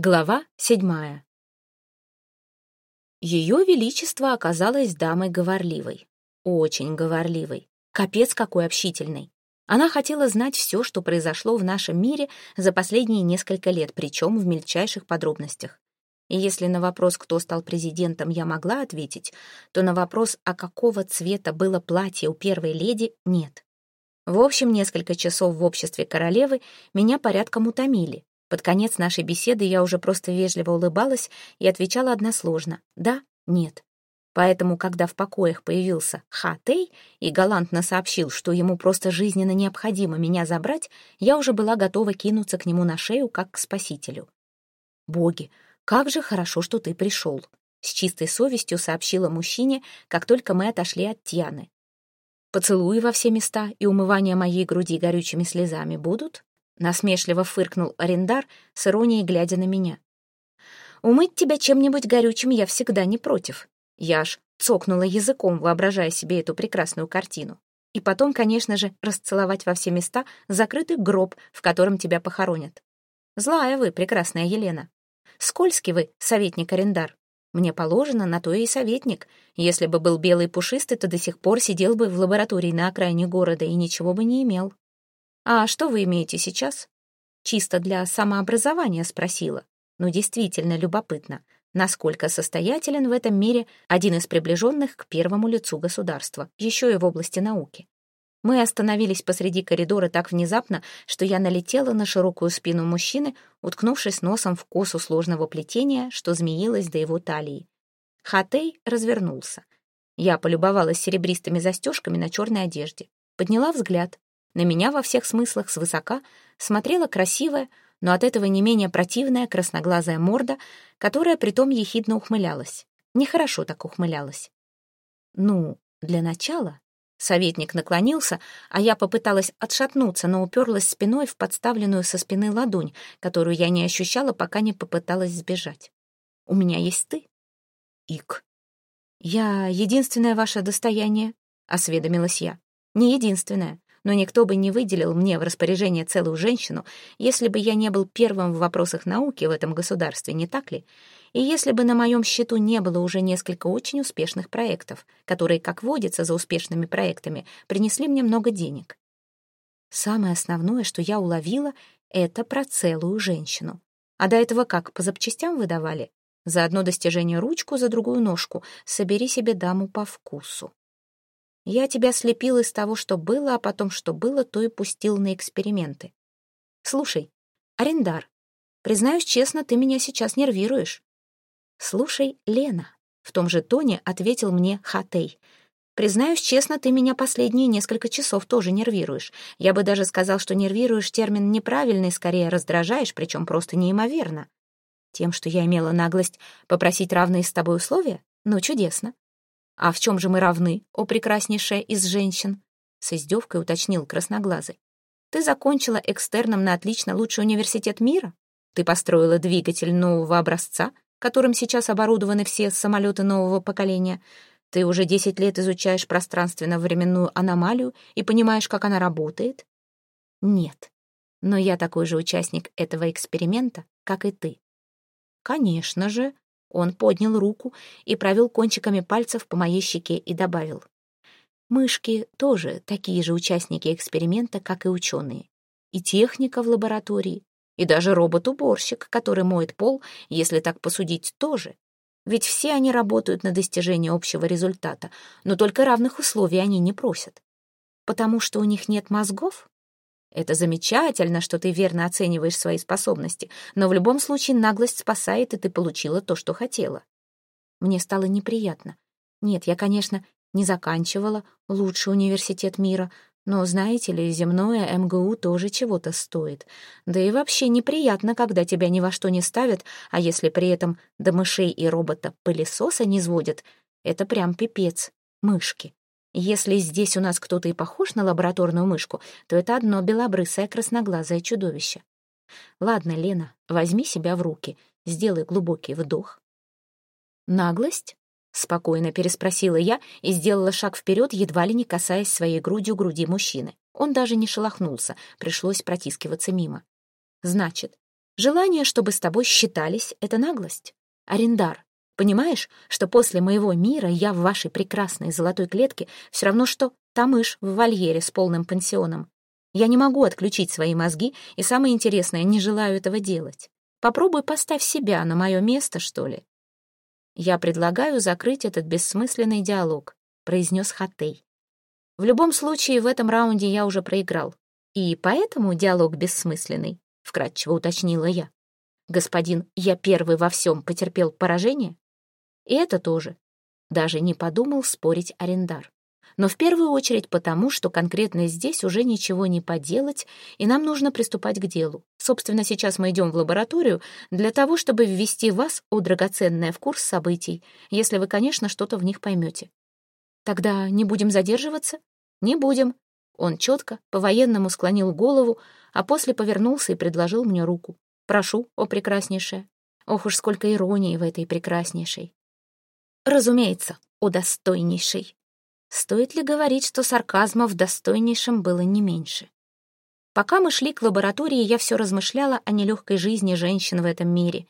Глава седьмая. Ее Величество оказалось дамой говорливой. Очень говорливой. Капец какой общительной. Она хотела знать все, что произошло в нашем мире за последние несколько лет, причем в мельчайших подробностях. И если на вопрос, кто стал президентом, я могла ответить, то на вопрос, а какого цвета было платье у первой леди, нет. В общем, несколько часов в обществе королевы меня порядком утомили. Под конец нашей беседы я уже просто вежливо улыбалась и отвечала односложно «да», «нет». Поэтому, когда в покоях появился Ха-Тей и галантно сообщил, что ему просто жизненно необходимо меня забрать, я уже была готова кинуться к нему на шею, как к спасителю. «Боги, как же хорошо, что ты пришел!» С чистой совестью сообщила мужчине, как только мы отошли от Тьяны. «Поцелуи во все места и умывание моей груди горючими слезами будут?» Насмешливо фыркнул арендар, с иронией глядя на меня. «Умыть тебя чем-нибудь горючим я всегда не против». Я аж цокнула языком, воображая себе эту прекрасную картину. И потом, конечно же, расцеловать во все места закрытый гроб, в котором тебя похоронят. Злая вы, прекрасная Елена. Скользкий вы, советник Арендар. Мне положено, на то и советник. Если бы был белый пушистый, то до сих пор сидел бы в лаборатории на окраине города и ничего бы не имел. «А что вы имеете сейчас?» «Чисто для самообразования», — спросила. «Ну, действительно любопытно, насколько состоятелен в этом мире один из приближенных к первому лицу государства, еще и в области науки. Мы остановились посреди коридора так внезапно, что я налетела на широкую спину мужчины, уткнувшись носом в косу сложного плетения, что змеилось до его талии. Хатей развернулся. Я полюбовалась серебристыми застежками на черной одежде. Подняла взгляд. На меня во всех смыслах свысока смотрела красивая, но от этого не менее противная красноглазая морда, которая притом ехидно ухмылялась. Нехорошо так ухмылялась. Ну, для начала советник наклонился, а я попыталась отшатнуться, но уперлась спиной в подставленную со спины ладонь, которую я не ощущала, пока не попыталась сбежать. «У меня есть ты?» «Ик». «Я единственное ваше достояние», — осведомилась я. «Не единственное но никто бы не выделил мне в распоряжение целую женщину, если бы я не был первым в вопросах науки в этом государстве, не так ли? И если бы на моем счету не было уже несколько очень успешных проектов, которые, как водится за успешными проектами, принесли мне много денег. Самое основное, что я уловила, это про целую женщину. А до этого как, по запчастям выдавали? За одно достижение ручку, за другую ножку. Собери себе даму по вкусу. Я тебя слепил из того, что было, а потом, что было, то и пустил на эксперименты. Слушай, арендар, признаюсь честно, ты меня сейчас нервируешь. Слушай, Лена, в том же тоне ответил мне Хатей. Признаюсь честно, ты меня последние несколько часов тоже нервируешь. Я бы даже сказал, что нервируешь термин неправильный, скорее раздражаешь, причем просто неимоверно. Тем, что я имела наглость попросить равные с тобой условия? Ну, чудесно. «А в чем же мы равны, о прекраснейшая из женщин?» С издевкой уточнил красноглазый. «Ты закончила экстерном на отлично лучший университет мира? Ты построила двигатель нового образца, которым сейчас оборудованы все самолеты нового поколения. Ты уже десять лет изучаешь пространственно-временную аномалию и понимаешь, как она работает? Нет. Но я такой же участник этого эксперимента, как и ты. Конечно же, он поднял руку и провел кончиками пальцев по моей щеке и добавил. Мышки тоже такие же участники эксперимента, как и ученые. И техника в лаборатории, и даже робот-уборщик, который моет пол, если так посудить, тоже. Ведь все они работают на достижение общего результата, но только равных условий они не просят. Потому что у них нет мозгов? Это замечательно, что ты верно оцениваешь свои способности, но в любом случае наглость спасает, и ты получила то, что хотела. Мне стало неприятно. Нет, я, конечно, не заканчивала лучший университет мира, но, знаете ли, земное МГУ тоже чего-то стоит. Да и вообще неприятно, когда тебя ни во что не ставят, а если при этом до мышей и робота-пылесоса не сводят, это прям пипец. Мышки. Если здесь у нас кто-то и похож на лабораторную мышку, то это одно белобрысое красноглазое чудовище. Ладно, Лена, возьми себя в руки, сделай глубокий вдох. Наглость? Спокойно переспросила я и сделала шаг вперед, едва ли не касаясь своей грудью груди мужчины. Он даже не шелохнулся, пришлось протискиваться мимо. Значит, Желание, чтобы с тобой считались, — это наглость. Арендар, понимаешь, что после моего мира я в вашей прекрасной золотой клетке все равно, что тамыш в вольере с полным пансионом. Я не могу отключить свои мозги, и самое интересное, не желаю этого делать. Попробуй поставь себя на мое место, что ли. Я предлагаю закрыть этот бессмысленный диалог, произнес Хатей. В любом случае, в этом раунде я уже проиграл. И поэтому диалог бессмысленный вкратчиво уточнила я. Господин, я первый во всем потерпел поражение? И это тоже. Даже не подумал спорить арендар. Но в первую очередь потому, что конкретно здесь уже ничего не поделать, и нам нужно приступать к делу. Собственно, сейчас мы идем в лабораторию для того, чтобы ввести вас, о драгоценное, в курс событий, если вы, конечно, что-то в них поймете. Тогда не будем задерживаться? Не будем. Он четко, по-военному склонил голову, а после повернулся и предложил мне руку. «Прошу, о прекраснейшая». Ох уж сколько иронии в этой прекраснейшей. Разумеется, о достойнейшей. Стоит ли говорить, что сарказма в достойнейшем было не меньше? Пока мы шли к лаборатории, я все размышляла о нелегкой жизни женщин в этом мире.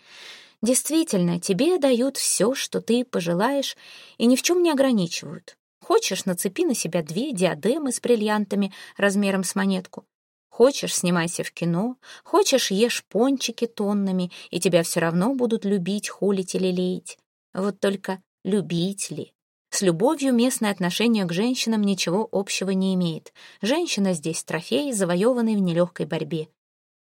Действительно, тебе дают все, что ты пожелаешь, и ни в чем не ограничивают. Хочешь, нацепи на себя две диадемы с бриллиантами размером с монетку. Хочешь, снимайся в кино, хочешь, ешь пончики тоннами, и тебя все равно будут любить, хулить или леять. Вот только любить ли? С любовью местное отношение к женщинам ничего общего не имеет. Женщина здесь трофей, завоеванный в нелегкой борьбе.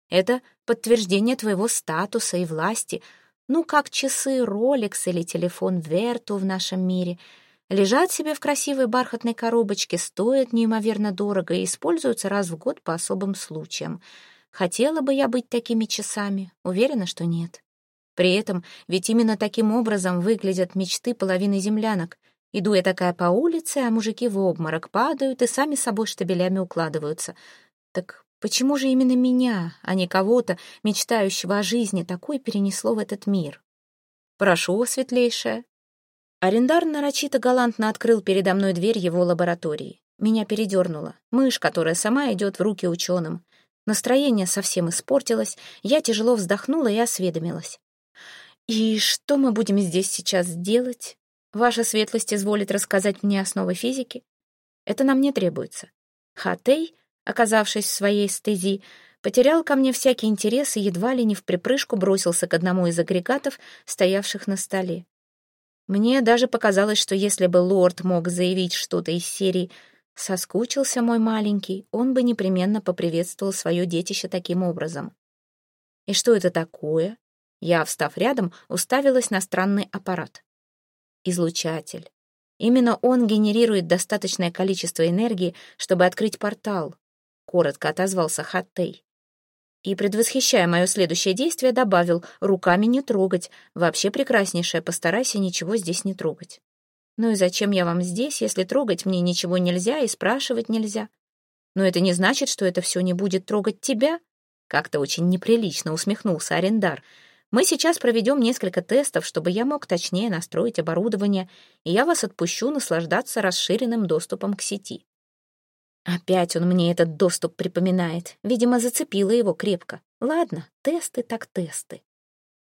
Это подтверждение твоего статуса и власти, ну, как часы Rolex или телефон Верту в нашем мире — Лежат себе в красивой бархатной коробочке, стоят неимоверно дорого и используются раз в год по особым случаям. Хотела бы я быть такими часами? Уверена, что нет. При этом ведь именно таким образом выглядят мечты половины землянок. Иду я такая по улице, а мужики в обморок падают и сами собой штабелями укладываются. Так почему же именно меня, а не кого-то, мечтающего о жизни, такой перенесло в этот мир? Прошу, светлейшая, Арендар нарочито галантно открыл передо мной дверь его лаборатории. Меня передернуло. Мышь, которая сама идет в руки ученым. Настроение совсем испортилось, я тяжело вздохнула и осведомилась. «И что мы будем здесь сейчас делать? Ваша светлость изволит рассказать мне основы физики? Это нам не требуется». Хатей, оказавшись в своей стези, потерял ко мне всякий интерес и едва ли не в припрыжку бросился к одному из агрегатов, стоявших на столе. Мне даже показалось, что если бы лорд мог заявить что-то из серии «Соскучился мой маленький», он бы непременно поприветствовал свое детище таким образом. И что это такое? Я, встав рядом, уставилась на странный аппарат. Излучатель. Именно он генерирует достаточное количество энергии, чтобы открыть портал, коротко отозвался Хаттей и, предвосхищая мое следующее действие, добавил «руками не трогать, вообще прекраснейшая, постарайся ничего здесь не трогать». «Ну и зачем я вам здесь, если трогать мне ничего нельзя и спрашивать нельзя? Но это не значит, что это все не будет трогать тебя?» Как-то очень неприлично усмехнулся Арендар. «Мы сейчас проведем несколько тестов, чтобы я мог точнее настроить оборудование, и я вас отпущу наслаждаться расширенным доступом к сети. Опять он мне этот доступ припоминает. Видимо, зацепило его крепко. Ладно, тесты так тесты.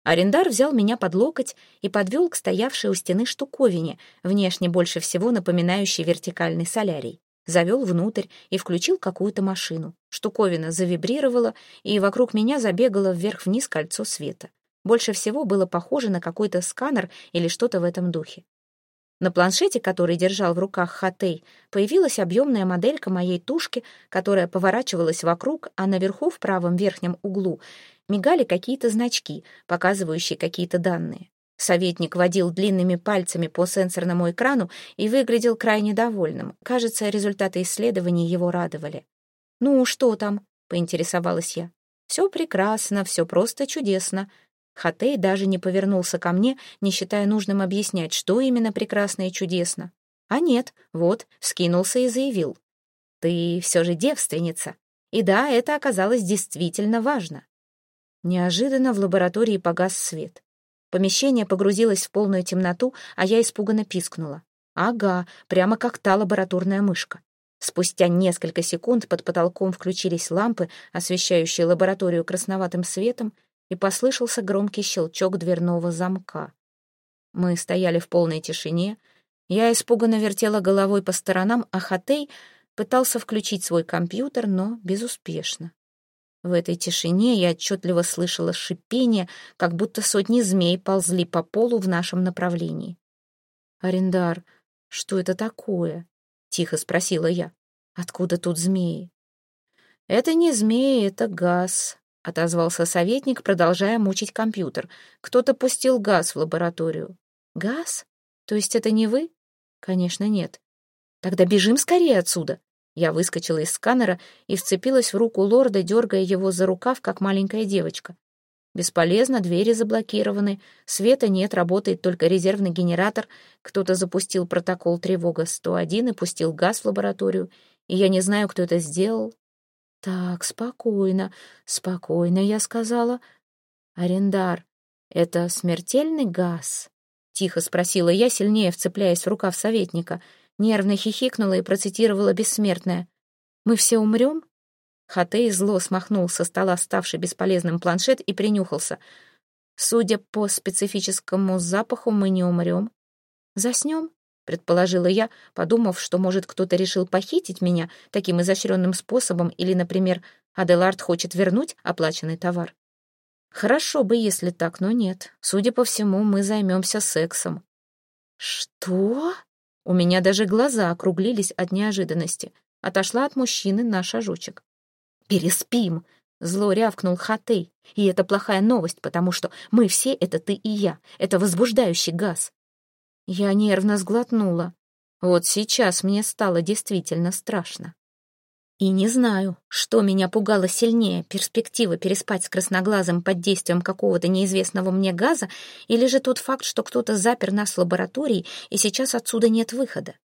Арендар взял меня под локоть и подвел к стоявшей у стены штуковине, внешне больше всего напоминающей вертикальный солярий. Завел внутрь и включил какую-то машину. Штуковина завибрировала, и вокруг меня забегало вверх-вниз кольцо света. Больше всего было похоже на какой-то сканер или что-то в этом духе. На планшете, который держал в руках Хатей, появилась объемная моделька моей тушки, которая поворачивалась вокруг, а наверху, в правом верхнем углу, мигали какие-то значки, показывающие какие-то данные. Советник водил длинными пальцами по сенсорному экрану и выглядел крайне довольным. Кажется, результаты исследований его радовали. «Ну, что там?» — поинтересовалась я. «Все прекрасно, все просто чудесно», Хатей даже не повернулся ко мне, не считая нужным объяснять, что именно прекрасно и чудесно. А нет, вот, скинулся и заявил. «Ты все же девственница». И да, это оказалось действительно важно. Неожиданно в лаборатории погас свет. Помещение погрузилось в полную темноту, а я испуганно пискнула. Ага, прямо как та лабораторная мышка. Спустя несколько секунд под потолком включились лампы, освещающие лабораторию красноватым светом, и послышался громкий щелчок дверного замка. Мы стояли в полной тишине. Я испуганно вертела головой по сторонам, а Хатей пытался включить свой компьютер, но безуспешно. В этой тишине я отчетливо слышала шипение, как будто сотни змей ползли по полу в нашем направлении. «Арендар, что это такое?» — тихо спросила я. «Откуда тут змеи?» «Это не змеи, это газ», — отозвался советник, продолжая мучить компьютер. «Кто-то пустил газ в лабораторию». «Газ? То есть это не вы?» «Конечно, нет». «Тогда бежим скорее отсюда!» Я выскочила из сканера и вцепилась в руку лорда, дергая его за рукав, как маленькая девочка. Бесполезно, двери заблокированы, света нет, работает только резервный генератор. Кто-то запустил протокол тревога 101 и пустил газ в лабораторию, и я не знаю, кто это сделал. Так, спокойно, спокойно, я сказала. Арендар, это смертельный газ? Тихо спросила я, сильнее вцепляясь в рукав советника — Нервно хихикнула и процитировала бессмертное. «Мы все умрем?» Хатей зло смахнул со стола ставший бесполезным планшет и принюхался. «Судя по специфическому запаху, мы не умрем. Заснем?» — предположила я, подумав, что, может, кто-то решил похитить меня таким изощренным способом или, например, Аделард хочет вернуть оплаченный товар. Хорошо бы, если так, но нет. Судя по всему, мы займемся сексом. «Что?» У меня даже глаза округлились от неожиданности. Отошла от мужчины на шажочек. «Переспим!» — зло рявкнул Хатей. «И это плохая новость, потому что мы все — это ты и я. Это возбуждающий газ». Я нервно сглотнула. Вот сейчас мне стало действительно страшно. И не знаю, что меня пугало сильнее, перспектива переспать с красноглазым под действием какого-то неизвестного мне газа, или же тот факт, что кто-то запер нас в лаборатории, и сейчас отсюда нет выхода.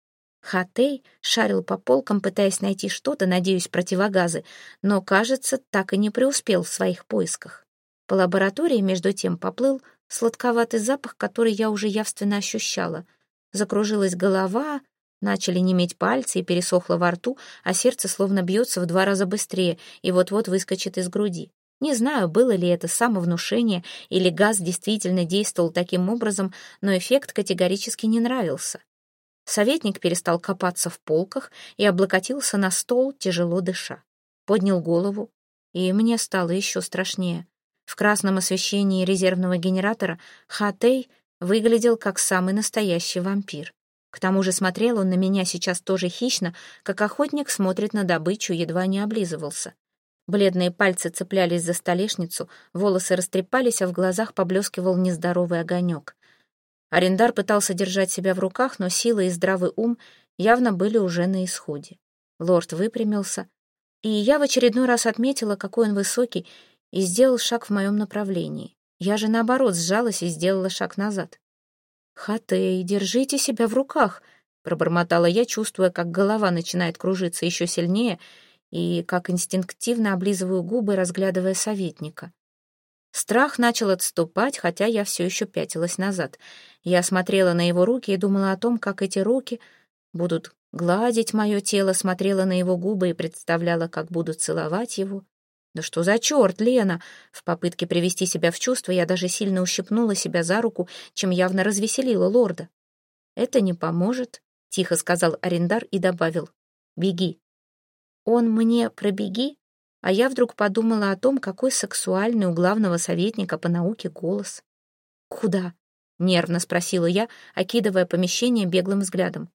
Хатей шарил по полкам, пытаясь найти что-то, надеюсь, противогазы, но, кажется, так и не преуспел в своих поисках. По лаборатории, между тем, поплыл сладковатый запах, который я уже явственно ощущала. Закружилась голова, Начали неметь пальцы и пересохло во рту, а сердце словно бьется в два раза быстрее и вот-вот выскочит из груди. Не знаю, было ли это самовнушение или газ действительно действовал таким образом, но эффект категорически не нравился. Советник перестал копаться в полках и облокотился на стол, тяжело дыша. Поднял голову, и мне стало еще страшнее. В красном освещении резервного генератора Хатей выглядел как самый настоящий вампир. К тому же смотрел он на меня сейчас тоже хищно, как охотник смотрит на добычу, едва не облизывался. Бледные пальцы цеплялись за столешницу, волосы растрепались, а в глазах поблескивал нездоровый огонек. Арендар пытался держать себя в руках, но сила и здравый ум явно были уже на исходе. Лорд выпрямился, и я в очередной раз отметила, какой он высокий, и сделал шаг в моем направлении. Я же, наоборот, сжалась и сделала шаг назад. «Хатей, держите себя в руках!» — пробормотала я, чувствуя, как голова начинает кружиться еще сильнее и как инстинктивно облизываю губы, разглядывая советника. Страх начал отступать, хотя я все еще пятилась назад. Я смотрела на его руки и думала о том, как эти руки будут гладить мое тело, смотрела на его губы и представляла, как будут целовать его. «Да что за черт, Лена!» В попытке привести себя в чувство я даже сильно ущипнула себя за руку, чем явно развеселила лорда. «Это не поможет», — тихо сказал арендар и добавил. «Беги». Он мне пробеги, а я вдруг подумала о том, какой сексуальный у главного советника по науке голос. «Куда?» — нервно спросила я, окидывая помещение беглым взглядом.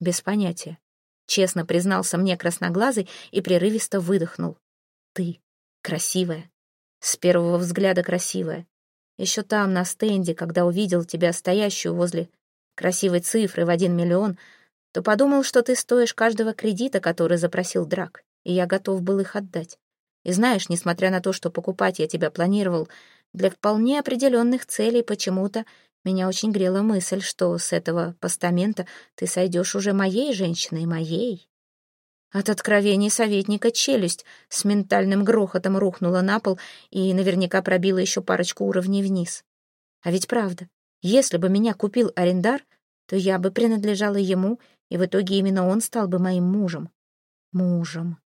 «Без понятия». Честно признался мне красноглазый и прерывисто выдохнул. «Ты». Красивая. С первого взгляда красивая. Еще там, на стенде, когда увидел тебя стоящую возле красивой цифры в один миллион, то подумал, что ты стоишь каждого кредита, который запросил Драк, и я готов был их отдать. И знаешь, несмотря на то, что покупать я тебя планировал, для вполне определенных целей почему-то меня очень грела мысль, что с этого постамента ты сойдешь уже моей женщиной, моей. От откровений советника челюсть с ментальным грохотом рухнула на пол и наверняка пробила еще парочку уровней вниз. А ведь правда, если бы меня купил арендар, то я бы принадлежала ему, и в итоге именно он стал бы моим мужем. Мужем.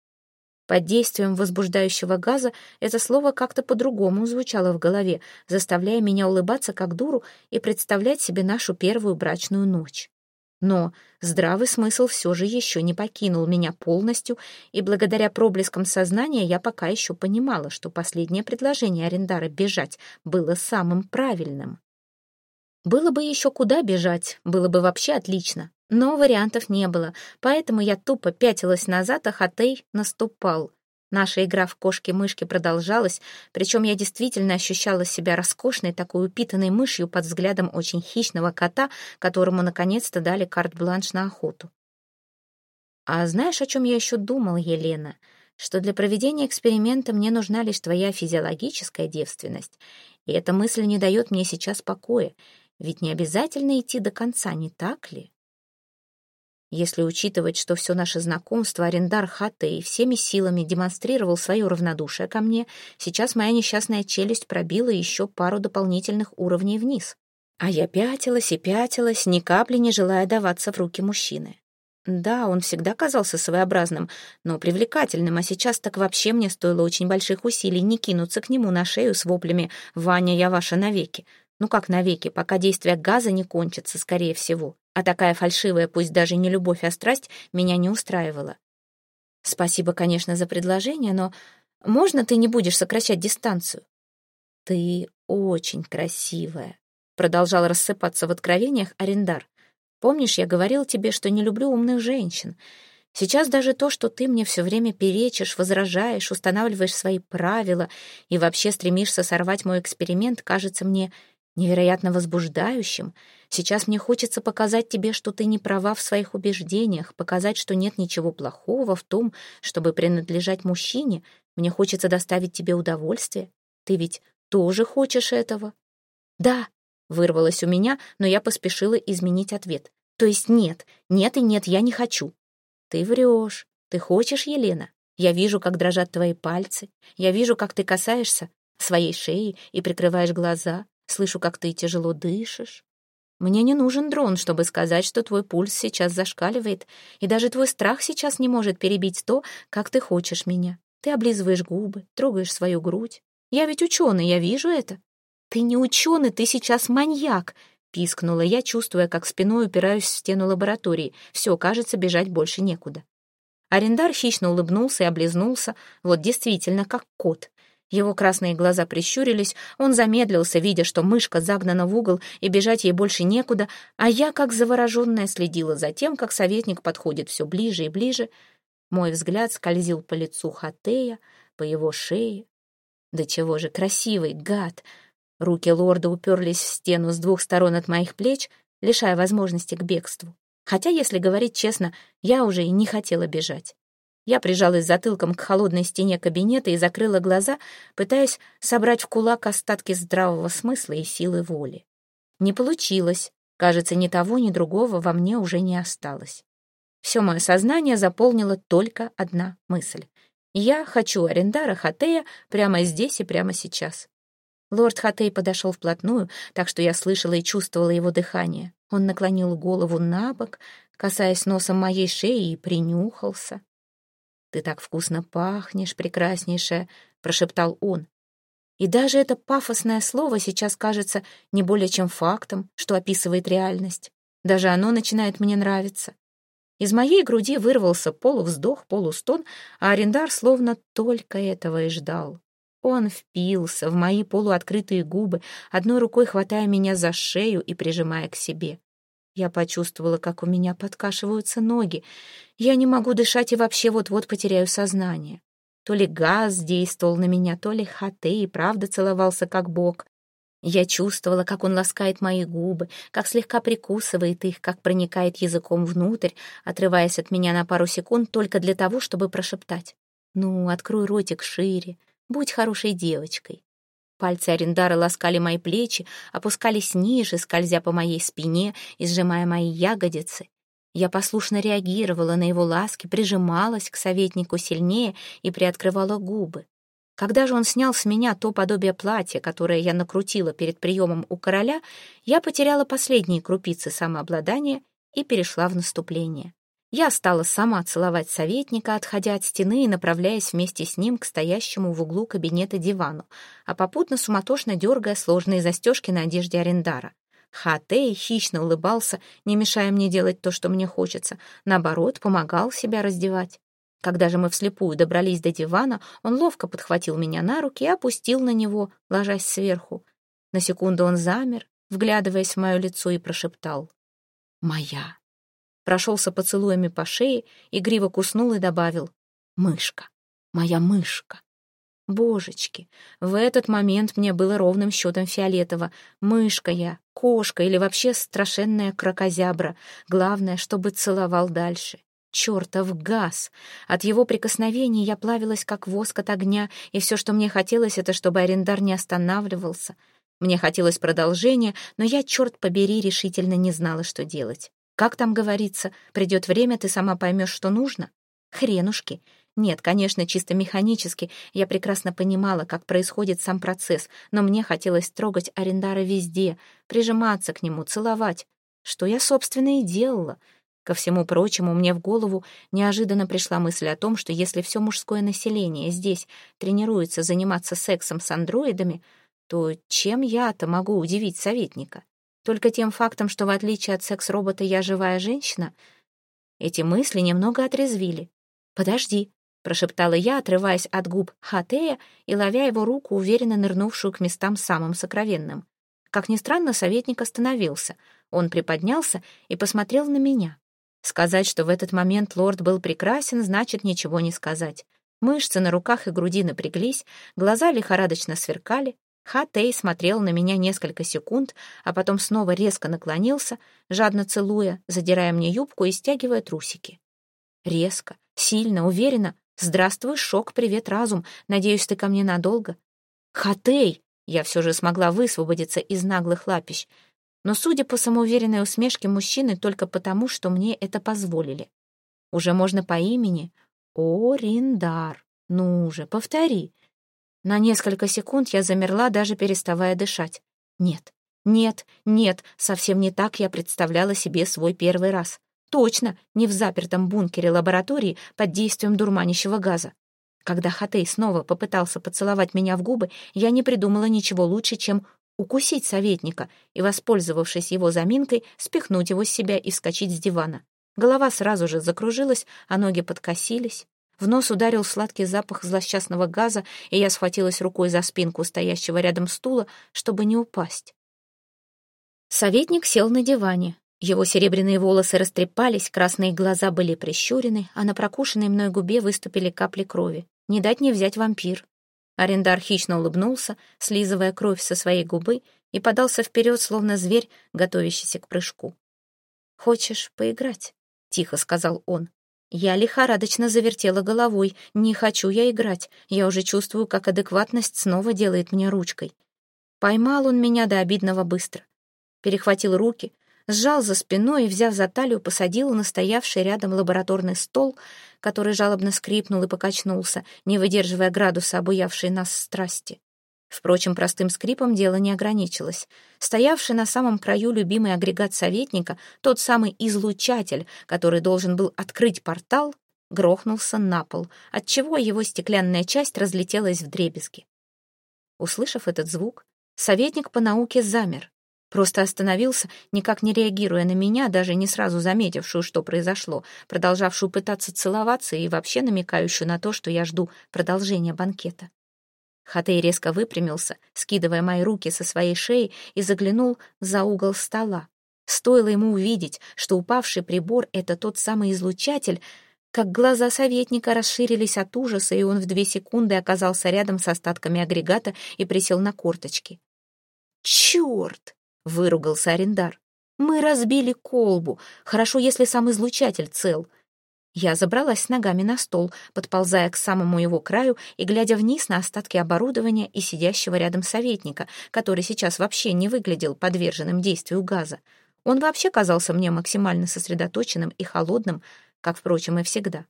Под действием возбуждающего газа это слово как-то по-другому звучало в голове, заставляя меня улыбаться как дуру и представлять себе нашу первую брачную ночь. Но здравый смысл все же еще не покинул меня полностью, и благодаря проблескам сознания я пока еще понимала, что последнее предложение Арендара бежать было самым правильным. Было бы еще куда бежать, было бы вообще отлично. Но вариантов не было, поэтому я тупо пятилась назад, а Хатей наступал. Наша игра в кошки-мышки продолжалась, причем я действительно ощущала себя роскошной, такой упитанной мышью под взглядом очень хищного кота, которому наконец-то дали карт-бланш на охоту. А знаешь, о чем я еще думал, Елена? Что для проведения эксперимента мне нужна лишь твоя физиологическая девственность. И эта мысль не дает мне сейчас покоя. Ведь не обязательно идти до конца, не так ли? Если учитывать, что все наше знакомство арендар Хатей всеми силами демонстрировал свое равнодушие ко мне, сейчас моя несчастная челюсть пробила еще пару дополнительных уровней вниз. А я пятилась и пятилась, ни капли не желая даваться в руки мужчины. Да, он всегда казался своеобразным, но привлекательным, а сейчас так вообще мне стоило очень больших усилий не кинуться к нему на шею с воплями «Ваня, я ваша навеки». Ну как навеки, пока действие газа не кончится, скорее всего. А такая фальшивая, пусть даже не любовь, а страсть, меня не устраивала. Спасибо, конечно, за предложение, но можно ты не будешь сокращать дистанцию? Ты очень красивая, продолжал рассыпаться в откровениях Арендар. Помнишь, я говорил тебе, что не люблю умных женщин. Сейчас даже то, что ты мне все время перечишь, возражаешь, устанавливаешь свои правила и вообще стремишься сорвать мой эксперимент, кажется мне невероятно возбуждающим. Сейчас мне хочется показать тебе, что ты не права в своих убеждениях, показать, что нет ничего плохого в том, чтобы принадлежать мужчине. Мне хочется доставить тебе удовольствие. Ты ведь тоже хочешь этого? Да, вырвалось у меня, но я поспешила изменить ответ. То есть нет, нет и нет, я не хочу. Ты врешь. Ты хочешь, Елена? Я вижу, как дрожат твои пальцы. Я вижу, как ты касаешься своей шеи и прикрываешь глаза. Слышу, как ты тяжело дышишь. Мне не нужен дрон, чтобы сказать, что твой пульс сейчас зашкаливает, и даже твой страх сейчас не может перебить то, как ты хочешь меня. Ты облизываешь губы, трогаешь свою грудь. Я ведь ученый, я вижу это. Ты не ученый, ты сейчас маньяк, пискнула я, чувствуя, как спиной упираюсь в стену лаборатории. Все, кажется, бежать больше некуда. Арендар хищно улыбнулся и облизнулся, вот действительно, как кот. Его красные глаза прищурились, он замедлился, видя, что мышка загнана в угол и бежать ей больше некуда, а я, как завороженная, следила за тем, как советник подходит все ближе и ближе. Мой взгляд скользил по лицу Хатея, по его шее. Да чего же красивый, гад! Руки лорда уперлись в стену с двух сторон от моих плеч, лишая возможности к бегству. Хотя, если говорить честно, я уже и не хотела бежать. Я прижалась затылком к холодной стене кабинета и закрыла глаза, пытаясь собрать в кулак остатки здравого смысла и силы воли. Не получилось. Кажется, ни того, ни другого во мне уже не осталось. Все мое сознание заполнило только одна мысль. Я хочу Арендара Хатея прямо здесь и прямо сейчас. Лорд Хатей подошел вплотную, так что я слышала и чувствовала его дыхание. Он наклонил голову на бок, касаясь носом моей шеи, и принюхался. «Ты так вкусно пахнешь, прекраснейшая», — прошептал он. И даже это пафосное слово сейчас кажется не более чем фактом, что описывает реальность. Даже оно начинает мне нравиться. Из моей груди вырвался полувздох, полустон, а арендар словно только этого и ждал. Он впился в мои полуоткрытые губы, одной рукой хватая меня за шею и прижимая к себе. Я почувствовала, как у меня подкашиваются ноги. Я не могу дышать и вообще вот-вот потеряю сознание. То ли газ действовал на меня, то ли Хате и правда целовался как бог. Я чувствовала, как он ласкает мои губы, как слегка прикусывает их, как проникает языком внутрь, отрываясь от меня на пару секунд только для того, чтобы прошептать. «Ну, открой ротик шире, будь хорошей девочкой». Пальцы Арендара ласкали мои плечи, опускались ниже, скользя по моей спине и сжимая мои ягодицы. Я послушно реагировала на его ласки, прижималась к советнику сильнее и приоткрывала губы. Когда же он снял с меня то подобие платья, которое я накрутила перед приемом у короля, я потеряла последние крупицы самообладания и перешла в наступление. Я стала сама целовать советника, отходя от стены и направляясь вместе с ним к стоящему в углу кабинета дивану, а попутно суматошно дергая сложные застежки на одежде Арендара. Хатей хищно улыбался, не мешая мне делать то, что мне хочется. Наоборот, помогал себя раздевать. Когда же мы вслепую добрались до дивана, он ловко подхватил меня на руки и опустил на него, ложась сверху. На секунду он замер, вглядываясь в мое лицо, и прошептал «Моя» прошелся поцелуями по шее, игриво куснул и добавил «Мышка, моя мышка». Божечки, в этот момент мне было ровным счетом фиолетово. Мышка я, кошка или вообще страшенная крокозябра. Главное, чтобы целовал дальше. Чертов газ! От его прикосновений я плавилась, как воск от огня, и все, что мне хотелось, это чтобы арендар не останавливался. Мне хотелось продолжения, но я, черт побери, решительно не знала, что делать. Как там говорится, придет время, ты сама поймешь, что нужно? Хренушки. Нет, конечно, чисто механически. Я прекрасно понимала, как происходит сам процесс, но мне хотелось трогать Арендара везде, прижиматься к нему, целовать. Что я, собственно, и делала. Ко всему прочему, мне в голову неожиданно пришла мысль о том, что если все мужское население здесь тренируется заниматься сексом с андроидами, то чем я-то могу удивить советника? Только тем фактом, что в отличие от секс-робота я живая женщина, эти мысли немного отрезвили. «Подожди», — прошептала я, отрываясь от губ Хатея и ловя его руку, уверенно нырнувшую к местам самым сокровенным. Как ни странно, советник остановился. Он приподнялся и посмотрел на меня. Сказать, что в этот момент лорд был прекрасен, значит ничего не сказать. Мышцы на руках и груди напряглись, глаза лихорадочно сверкали, Хатей смотрел на меня несколько секунд, а потом снова резко наклонился, жадно целуя, задирая мне юбку и стягивая трусики. Резко, сильно, уверенно. «Здравствуй, шок, привет, разум. Надеюсь, ты ко мне надолго?» «Хатей!» Я все же смогла высвободиться из наглых лапищ. Но, судя по самоуверенной усмешке мужчины, только потому, что мне это позволили. Уже можно по имени. О, Риндар. Ну же, повтори. На несколько секунд я замерла, даже переставая дышать. Нет, нет, нет, совсем не так я представляла себе свой первый раз. Точно, не в запертом бункере лаборатории под действием дурманящего газа. Когда Хатей снова попытался поцеловать меня в губы, я не придумала ничего лучше, чем укусить советника и, воспользовавшись его заминкой, спихнуть его с себя и вскочить с дивана. Голова сразу же закружилась, а ноги подкосились. В нос ударил сладкий запах злосчастного газа, и я схватилась рукой за спинку стоящего рядом стула, чтобы не упасть. Советник сел на диване. Его серебряные волосы растрепались, красные глаза были прищурены, а на прокушенной мной губе выступили капли крови. Не дать не взять вампир. Арендар хищно улыбнулся, слизывая кровь со своей губы, и подался вперед, словно зверь, готовящийся к прыжку. «Хочешь поиграть?» — тихо сказал он. Я лихорадочно завертела головой. Не хочу я играть. Я уже чувствую, как адекватность снова делает мне ручкой. Поймал он меня до обидного быстро. Перехватил руки, сжал за спиной и, взяв за талию, посадил на стоявший рядом лабораторный стол, который жалобно скрипнул и покачнулся, не выдерживая градуса обуявшей нас страсти. Впрочем, простым скрипом дело не ограничилось. Стоявший на самом краю любимый агрегат советника, тот самый излучатель, который должен был открыть портал, грохнулся на пол, отчего его стеклянная часть разлетелась в дребезги. Услышав этот звук, советник по науке замер, просто остановился, никак не реагируя на меня, даже не сразу заметившую, что произошло, продолжавшую пытаться целоваться и вообще намекающую на то, что я жду продолжения банкета. Хатей резко выпрямился, скидывая мои руки со своей шеи, и заглянул за угол стола. Стоило ему увидеть, что упавший прибор — это тот самый излучатель, как глаза советника расширились от ужаса, и он в две секунды оказался рядом с остатками агрегата и присел на корточки. «Черт!» — выругался Арендар. «Мы разбили колбу. Хорошо, если сам излучатель цел». Я забралась с ногами на стол, подползая к самому его краю и глядя вниз на остатки оборудования и сидящего рядом советника, который сейчас вообще не выглядел подверженным действию газа. Он вообще казался мне максимально сосредоточенным и холодным, как, впрочем, и всегда.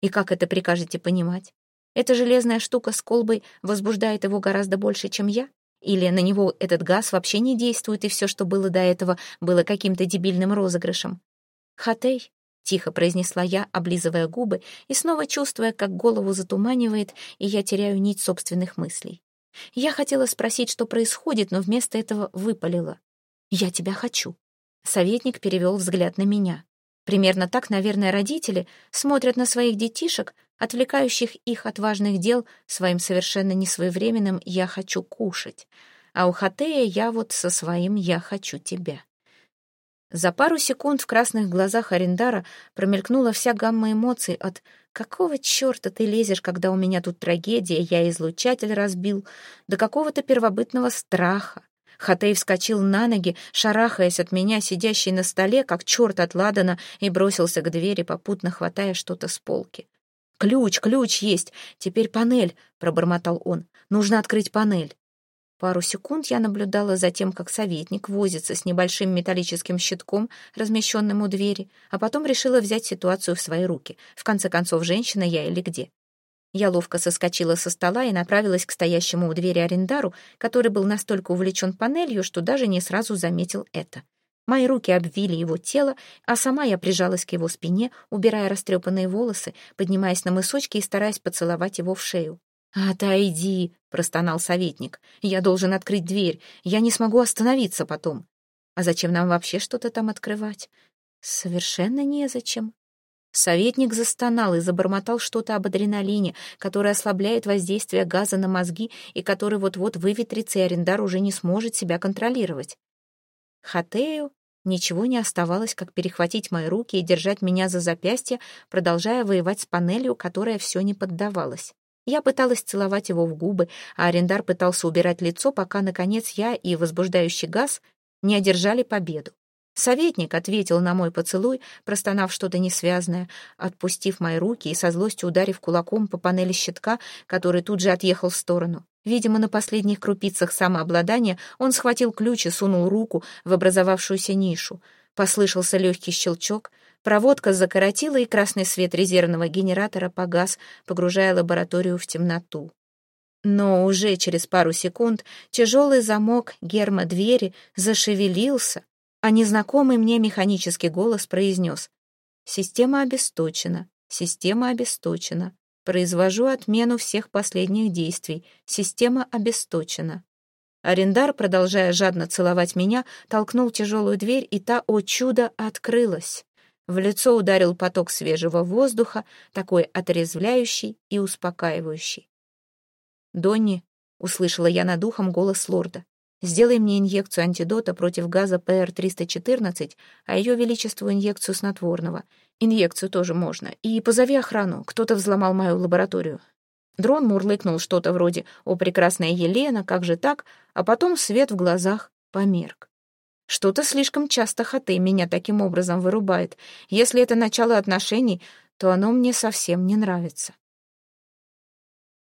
И как это прикажете понимать? Эта железная штука с колбой возбуждает его гораздо больше, чем я? Или на него этот газ вообще не действует, и все, что было до этого, было каким-то дебильным розыгрышем? Хатей, тихо произнесла я, облизывая губы и снова чувствуя, как голову затуманивает, и я теряю нить собственных мыслей. Я хотела спросить, что происходит, но вместо этого выпалила. «Я тебя хочу». Советник перевел взгляд на меня. Примерно так, наверное, родители смотрят на своих детишек, отвлекающих их от важных дел своим совершенно несвоевременным «я хочу кушать». А у Хатея я вот со своим «я хочу тебя». За пару секунд в красных глазах Арендара промелькнула вся гамма эмоций от «какого черта ты лезешь, когда у меня тут трагедия, я излучатель разбил», до какого-то первобытного страха. Хатей вскочил на ноги, шарахаясь от меня, сидящий на столе, как черт от Ладана, и бросился к двери, попутно хватая что-то с полки. «Ключ, ключ есть! Теперь панель!» — пробормотал он. «Нужно открыть панель!» Пару секунд я наблюдала за тем, как советник возится с небольшим металлическим щитком, размещенным у двери, а потом решила взять ситуацию в свои руки. В конце концов, женщина я или где. Я ловко соскочила со стола и направилась к стоящему у двери арендару, который был настолько увлечен панелью, что даже не сразу заметил это. Мои руки обвили его тело, а сама я прижалась к его спине, убирая растрепанные волосы, поднимаясь на мысочки и стараясь поцеловать его в шею. «Отойди!» — простонал советник. «Я должен открыть дверь. Я не смогу остановиться потом. А зачем нам вообще что-то там открывать?» «Совершенно незачем». Советник застонал и забормотал что-то об адреналине, который ослабляет воздействие газа на мозги и который вот-вот выветрится, и арендар уже не сможет себя контролировать. Хатею ничего не оставалось, как перехватить мои руки и держать меня за запястье, продолжая воевать с панелью, которая все не поддавалась. Я пыталась целовать его в губы, а арендар пытался убирать лицо, пока, наконец, я и возбуждающий газ не одержали победу. Советник ответил на мой поцелуй, простонав что-то несвязное, отпустив мои руки и со злостью ударив кулаком по панели щитка, который тут же отъехал в сторону. Видимо, на последних крупицах самообладания он схватил ключ и сунул руку в образовавшуюся нишу. Послышался легкий щелчок — Проводка закоротила, и красный свет резервного генератора погас, погружая лабораторию в темноту. Но уже через пару секунд тяжелый замок герма двери зашевелился, а незнакомый мне механический голос произнес «Система обесточена, система обесточена, произвожу отмену всех последних действий, система обесточена». Арендар, продолжая жадно целовать меня, толкнул тяжелую дверь, и та, о чудо, открылась. В лицо ударил поток свежего воздуха, такой отрезвляющий и успокаивающий. «Донни», — услышала я над ухом голос лорда, «сделай мне инъекцию антидота против газа ПР-314, а ее величеству инъекцию снотворного. Инъекцию тоже можно. И позови охрану, кто-то взломал мою лабораторию». Дрон мурлыкнул что-то вроде «О, прекрасная Елена, как же так?» А потом свет в глазах померк. Что-то слишком часто Хатей меня таким образом вырубает. Если это начало отношений, то оно мне совсем не нравится.